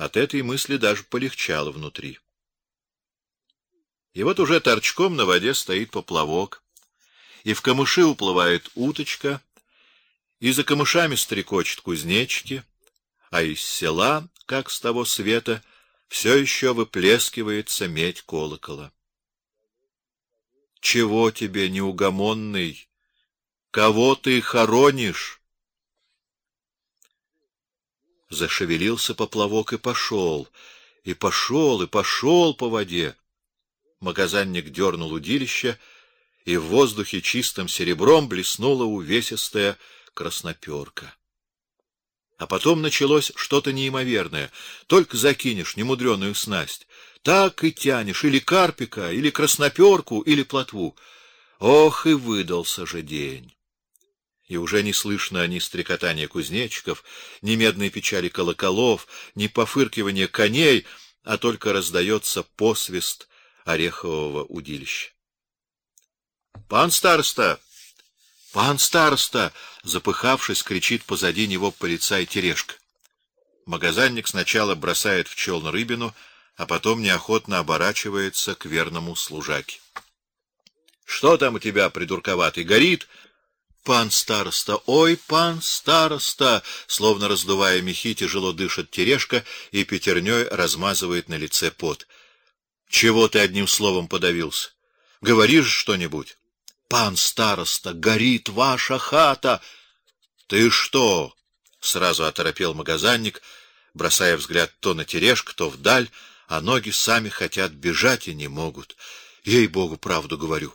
От этой мысли даже полегчало внутри. И вот уже торчком на воде стоит поплавок, и в камыши уплывает уточка, и за камышами стрекочут кузнечики, а из села, как с того света, все еще выплескивается медь колокола. Чего тебе, неугомонный? Кого ты хоронишь? Зашевелился поплавок и пошел, и пошел, и пошел по воде. Магазинник дернул удилище, и в воздухе чистым серебром блеснула увесистая красноперка. А потом началось что-то неимоверное. Только закинешь немудреную снасть, так и тянешь или карпика, или красноперку, или плотву. Ох, и выдался же день. И уже не слышно ни стрекотания кузнечиков, ни медной печали колоколов, ни пофыркивания коней, а только раздается посвист орехового удилища. Пан староста, пан староста, запыхавшись, кричит позади него полицай Терешка. Магазинник сначала бросает в челн рыбину, а потом неохотно оборачивается к верному служаке. Что там у тебя, придурковатый, горит? Пан староста, ой, пан староста, словно раздувая мехи, тяжело дышит Терешка и пятерней размазывает на лице пот. Чего ты одним словом подавился? Говоришь что-нибудь? Пан староста, горит ваша хата. Ты что? Сразу оторопел магазинник, бросая взгляд то на Терешку, то вдаль, а ноги сами хотят бежать и не могут. Ей-богу, правду говорю.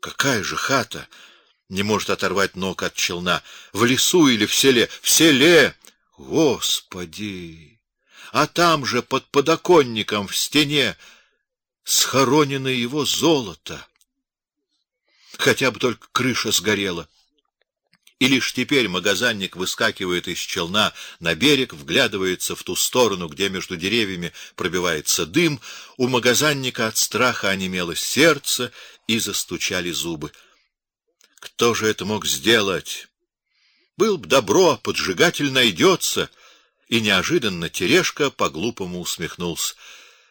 Какая же хата? Не может оторвать ног от челна. В лесу или в селе? В селе. Господи! А там же под подоконником в стене схоронено его золото. Хотя бы только крыша сгорела. И лишь теперь магазинник выскакивает из челна на берег, вглядывается в ту сторону, где между деревьями пробивается дым. У магазинника от страха онемело сердце и застучали зубы. Кто же это мог сделать? Был б добро, поджигатель найдется. И неожиданно Терешка по-глупому усмехнулся.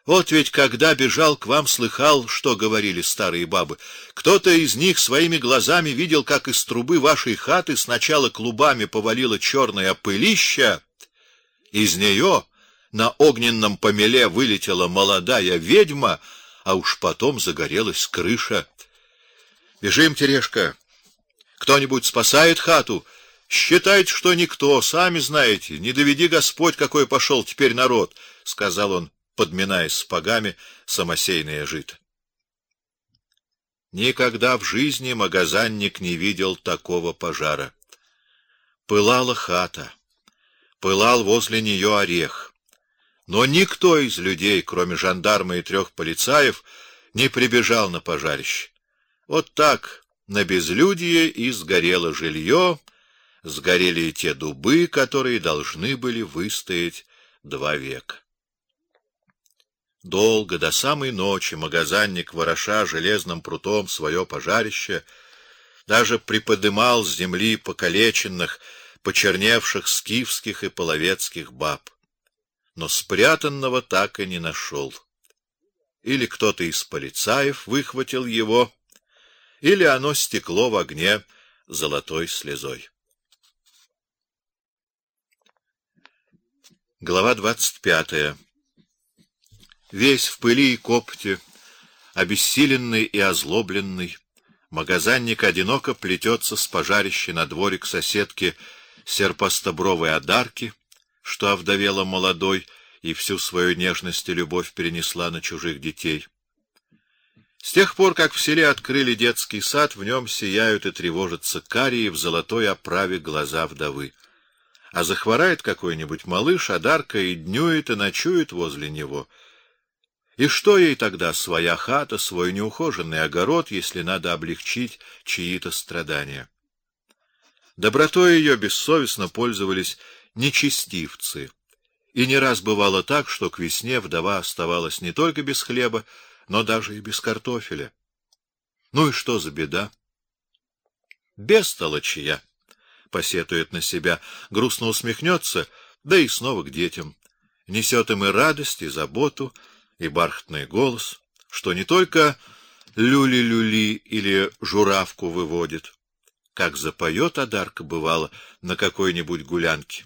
Вот ведь когда бежал к вам, слыхал, что говорили старые бабы. Кто-то из них своими глазами видел, как из трубы вашей хаты сначала клубами повалило черное пылище, из нее на огненном помеле вылетела молодая ведьма, а уж потом загорелась крыша. Бежим, Терешка. Кто-нибудь спасает хату? Считайте, что никто, сами знаете. Не доведи Господь, какой пошел теперь народ, сказал он подминая сапогами самосеянное жито. Никогда в жизни магазинник не видел такого пожара. Пылала хата, пылал возле нее орех, но никто из людей, кроме жандарма и трех полицаев, не прибежал на пожарище. Вот так на безлюдье и сгорело жилье, сгорели и те дубы, которые должны были выстоять два века. Долго до самой ночи магазинник вороша железным прутом свое пожарище, даже приподымал с земли покалеченных, почерневших скифских и половецких баб. Но спрятанного так и не нашел. Или кто-то из полицаев выхватил его, или оно стекло в огне золотой слезой. Глава двадцать пятая. Весь в пыли и копоте, обессиленный и озлобленный, магазинник одиноко плетется с пожарища на дворик соседки серпостобровой одарки, что овдовела молодой и всю свою нежность и любовь перенесла на чужих детей. С тех пор, как в селе открыли детский сад, в нем сияют и тревожатся карие в золотой оправе глаза вдовы. А захворает какой-нибудь малыш, Адарка и днюет и ночует возле него — и что ей тогда своя хата, свой неухоженный огород, если надо облегчить чьи-то страдания? Добротой ее бессовестно пользовались нечестивцы. И не раз бывало так, что к весне вдова оставалась не только без хлеба, но даже и без картофеля. Ну и что за беда? Бестолочья, посетует на себя, грустно усмехнется, да и снова к детям. несет им и радость, и заботу, и бархатный голос, что не только люли-люли или журавку выводит, как запоет Адарка бывало на какой-нибудь гулянке.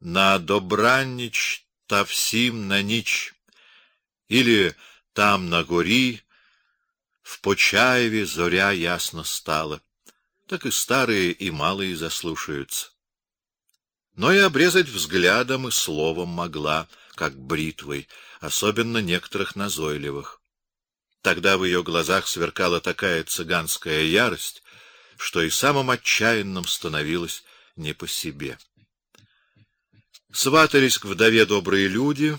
На добраннич тавсим на нич, или там на гори в Почаеве зоря ясно стала. Так и старые, и малые заслушаются. Но и обрезать взглядом и словом могла, как бритвой, особенно некоторых назойливых. Тогда в ее глазах сверкала такая цыганская ярость, что и самым отчаянным становилось не по себе. Сватались к вдове добрые люди,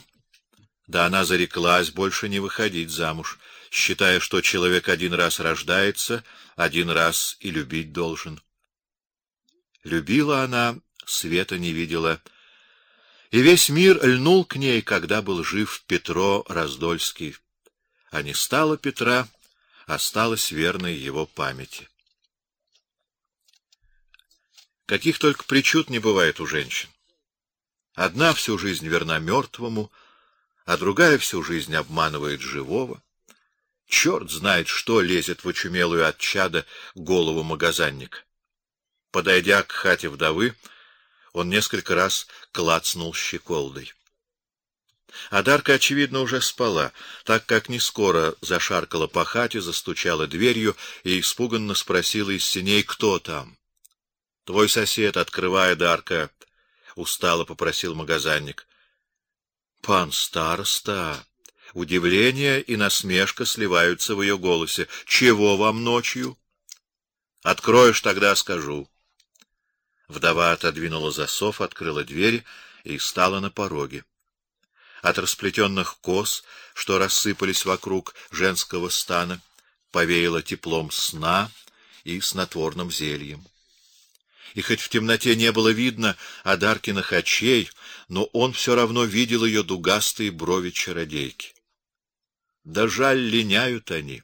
да она зареклась больше не выходить замуж, считая, что человек один раз рождается, один раз и любить должен. Любила она, света не видела, и весь мир льнул к ней, когда был жив Петро Раздольский. А не стало Петра, осталась верной его памяти. Каких только причуд не бывает у женщин. Одна всю жизнь верна мертвому, а другая всю жизнь обманывает живого. Черт знает, что лезет в очумелую от чада голову магазинника. Подойдя к хате вдовы, он несколько раз клацнул щеколдой. А Дарка, очевидно, уже спала, так как не скоро зашаркала по хате, застучала дверью и испуганно спросила из синей, кто там. — Твой сосед, открывая, Дарка, — устало попросил магазинник. — Пан староста! Удивление и насмешка сливаются в ее голосе. — Чего вам ночью? — Откроешь, тогда скажу. Вдова отодвинула засов, открыла дверь и стала на пороге. От расплетенных кос, что рассыпались вокруг женского стана, повеяло теплом сна и снотворным зельем. И хоть в темноте не было видно Адаркиных очей, но он все равно видел ее дугастые брови чародейки. Да жаль, линяют они.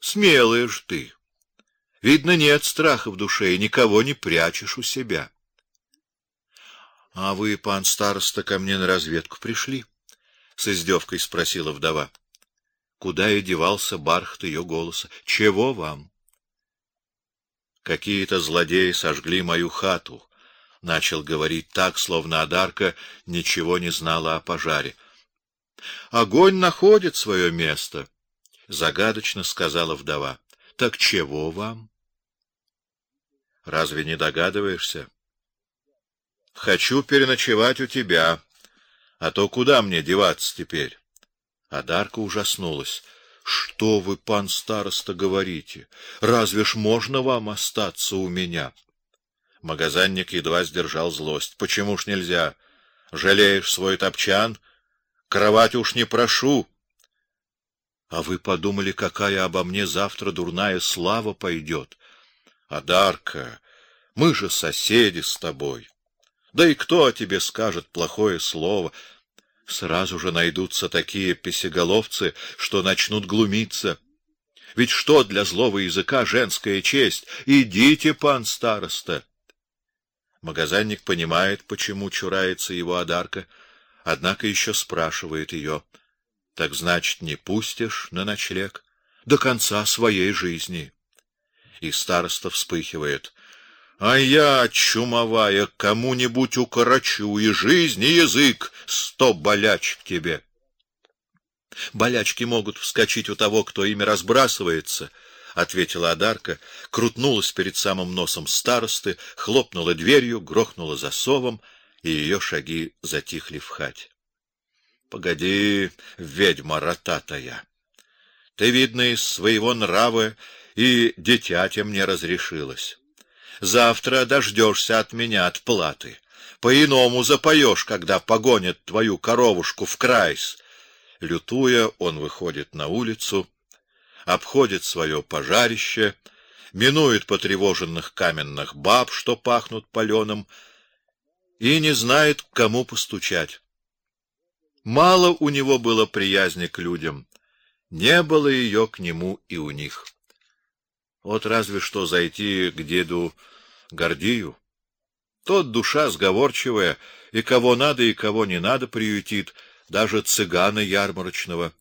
Смелая ж ты. Видно, нет страха в душе и никого не прячешь у себя. — А вы, пан староста, ко мне на разведку пришли? — с издевкой спросила вдова. Куда и девался бархат ее голоса? — Чего вам? — Какие-то злодеи сожгли мою хату, — начал говорить так, словно Адарка ничего не знала о пожаре. — Огонь находит свое место, — загадочно сказала вдова. — Так чего вам? — Разве не догадываешься? — Хочу переночевать у тебя, а то куда мне деваться теперь? А Дарка ужаснулась. Что вы, пан староста, говорите? Разве ж можно вам остаться у меня? Магазинник едва сдержал злость. Почему ж нельзя? Жалеешь свой топчан? Кровать уж не прошу. А вы подумали, какая обо мне завтра дурная слава пойдет? Адарка, мы же соседи с тобой. Да и кто о тебе скажет плохое слово? Сразу же найдутся такие песеголовцы, что начнут глумиться. Ведь что для злого языка женская честь? Идите, пан староста. Магазинник понимает, почему чурается его одарка, однако еще спрашивает ее: "Так значит, не пустишь на ночлег до конца своей жизни?" И староста вспыхивает: а я, чумовая, кому-нибудь укорочу и жизнь, и язык, сто болячек тебе. Болячки могут вскочить у того, кто ими разбрасывается, ответила Адарка, крутнулась перед самым носом старосты, хлопнула дверью, грохнула засовом, и ее шаги затихли в хате. Погоди, ведьма ротатая. Ты видно из своего нрава и дитятя мне разрешилась. Завтра дождешься от меня отплаты. По-иному запоешь, когда погонят твою коровушку в крайс. Лютуя, он выходит на улицу, обходит свое пожарище, минует потревоженных каменных баб, что пахнут паленым, и не знает, к кому постучать. Мало у него было приязни к людям, не было ее к нему и у них. Вот разве что зайти к деду Гордею. Тот душа сговорчивая, и кого надо и кого не надо приютит, даже цыгана ярмарочного.